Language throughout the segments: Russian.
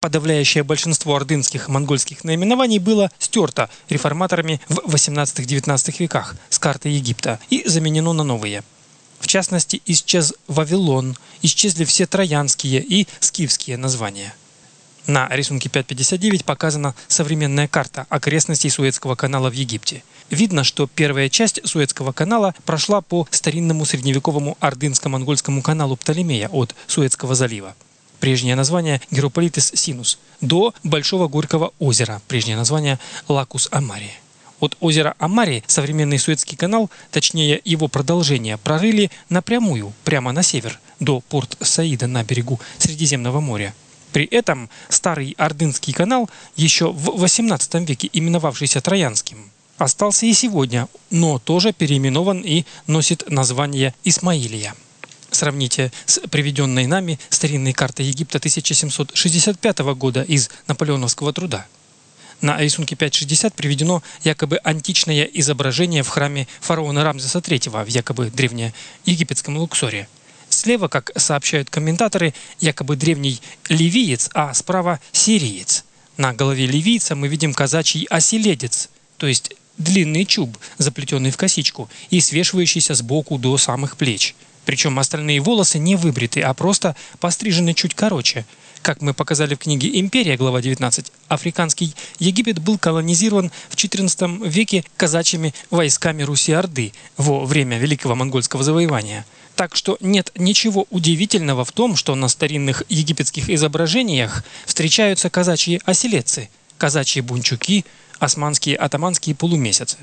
Подавляющее большинство ордынских монгольских наименований было стерто реформаторами в 18-19 веках с карты Египта и заменено на новые. В частности, исчез Вавилон, исчезли все троянские и скифские названия. На рисунке 5.59 показана современная карта окрестностей Суэцкого канала в Египте. Видно, что первая часть Суэцкого канала прошла по старинному средневековому ордынско-монгольскому каналу Птолемея от Суэцкого залива прежнее название Герополитес Синус, до Большого Горького озера, прежнее название Лакус Амари. От озера Амари современный Суэцкий канал, точнее его продолжение, прорыли напрямую, прямо на север, до порт Саида на берегу Средиземного моря. При этом старый Ордынский канал, еще в XVIII веке именовавшийся Троянским, остался и сегодня, но тоже переименован и носит название Исмаилия. Сравните с приведенной нами старинной картой Египта 1765 года из Наполеоновского труда. На рисунке 5.60 приведено якобы античное изображение в храме фараона Рамзеса III в якобы древнеегипетском Луксоре. Слева, как сообщают комментаторы, якобы древний ливиец, а справа сириец. На голове ливийца мы видим казачий оселедец, то есть длинный чуб, заплетенный в косичку и свешивающийся сбоку до самых плеч – причем остальные волосы не выбриты, а просто пострижены чуть короче. Как мы показали в книге «Империя», глава 19, африканский Египет был колонизирован в XIV веке казачьими войсками Руси-Орды во время Великого монгольского завоевания. Так что нет ничего удивительного в том, что на старинных египетских изображениях встречаются казачьи оселедцы, казачьи бунчуки, османские атаманские полумесяцы.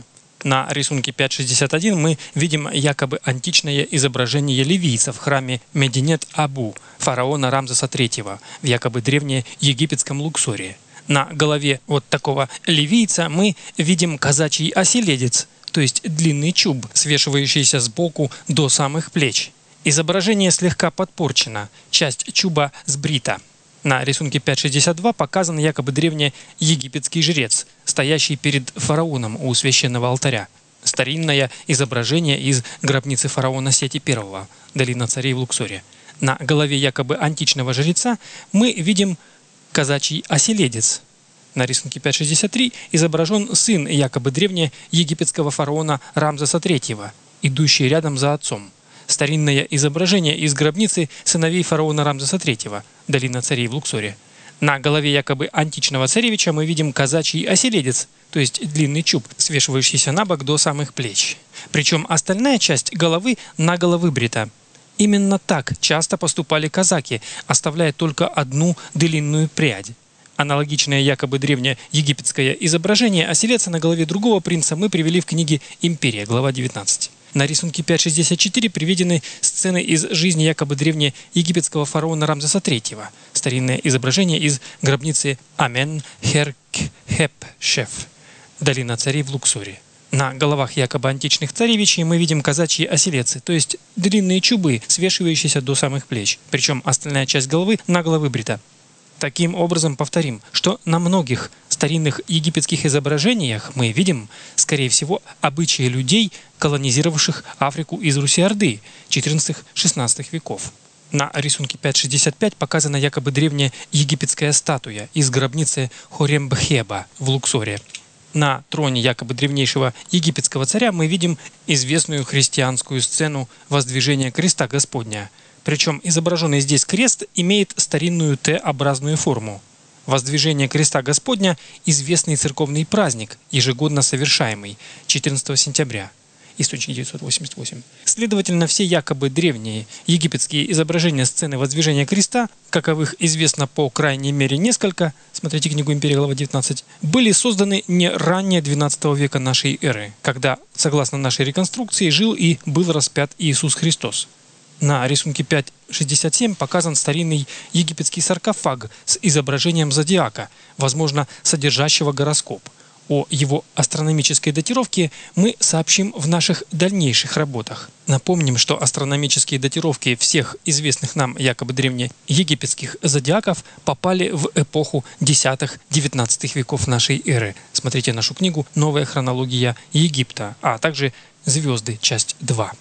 На рисунке 5.61 мы видим якобы античное изображение ливийца в храме Мединет-Абу, фараона Рамзеса III, в якобы древнеегипетском Луксоре. На голове вот такого ливийца мы видим казачий оселедец, то есть длинный чуб, свешивающийся сбоку до самых плеч. Изображение слегка подпорчено, часть чуба сбрита. На рисунке 5.62 показан якобы древнеегипетский жрец, стоящий перед фараоном у священного алтаря. Старинное изображение из гробницы фараона Сети I, долина царей в Луксоре. На голове якобы античного жреца мы видим казачий оселедец. На рисунке 5.63 изображен сын якобы древнеегипетского фараона Рамзеса III, идущий рядом за отцом старинное изображение из гробницы сыновей фараона Рамзеса III, долина царей в Луксоре. На голове якобы античного царевича мы видим казачий оселедец, то есть длинный чуб, свешивающийся на бок до самых плеч. Причем остальная часть головы наголо выбрита. Именно так часто поступали казаки, оставляя только одну длинную прядь. Аналогичное якобы древнее египетское изображение оселеца на голове другого принца мы привели в книге «Империя», глава 19. На рисунке 5.64 приведены сцены из жизни якобы древнеегипетского фараона Рамзеса III. Старинное изображение из гробницы Амен Херкхеп Шеф, долина царей в Луксоре. На головах якобы античных царевичей мы видим казачьи оселецы, то есть длинные чубы, свешивающиеся до самых плеч. Причем остальная часть головы нагло выбрита. Таким образом, повторим, что на многих старинных египетских изображениях мы видим, скорее всего, обычаи людей, колонизировавших Африку из Руси-Орды 14-16 веков. На рисунке 5.65 показана якобы древняя египетская статуя из гробницы Хорембхеба в Луксоре. На троне якобы древнейшего египетского царя мы видим известную христианскую сцену воздвижения креста Господня – причем изображенный здесь крест имеет старинную Т-образную форму. Воздвижение креста Господня – известный церковный праздник, ежегодно совершаемый 14 сентября. Источник 988. Следовательно, все якобы древние египетские изображения сцены воздвижения креста, каковых известно по крайней мере несколько, смотрите книгу «Империя», глава 19, были созданы не ранее 12 века нашей эры, когда, согласно нашей реконструкции, жил и был распят Иисус Христос. На рисунке 5.67 показан старинный египетский саркофаг с изображением зодиака, возможно, содержащего гороскоп. О его астрономической датировке мы сообщим в наших дальнейших работах. Напомним, что астрономические датировки всех известных нам якобы древнеегипетских зодиаков попали в эпоху 10-19 веков нашей эры. Смотрите нашу книгу «Новая хронология Египта», а также «Звезды. Часть 2».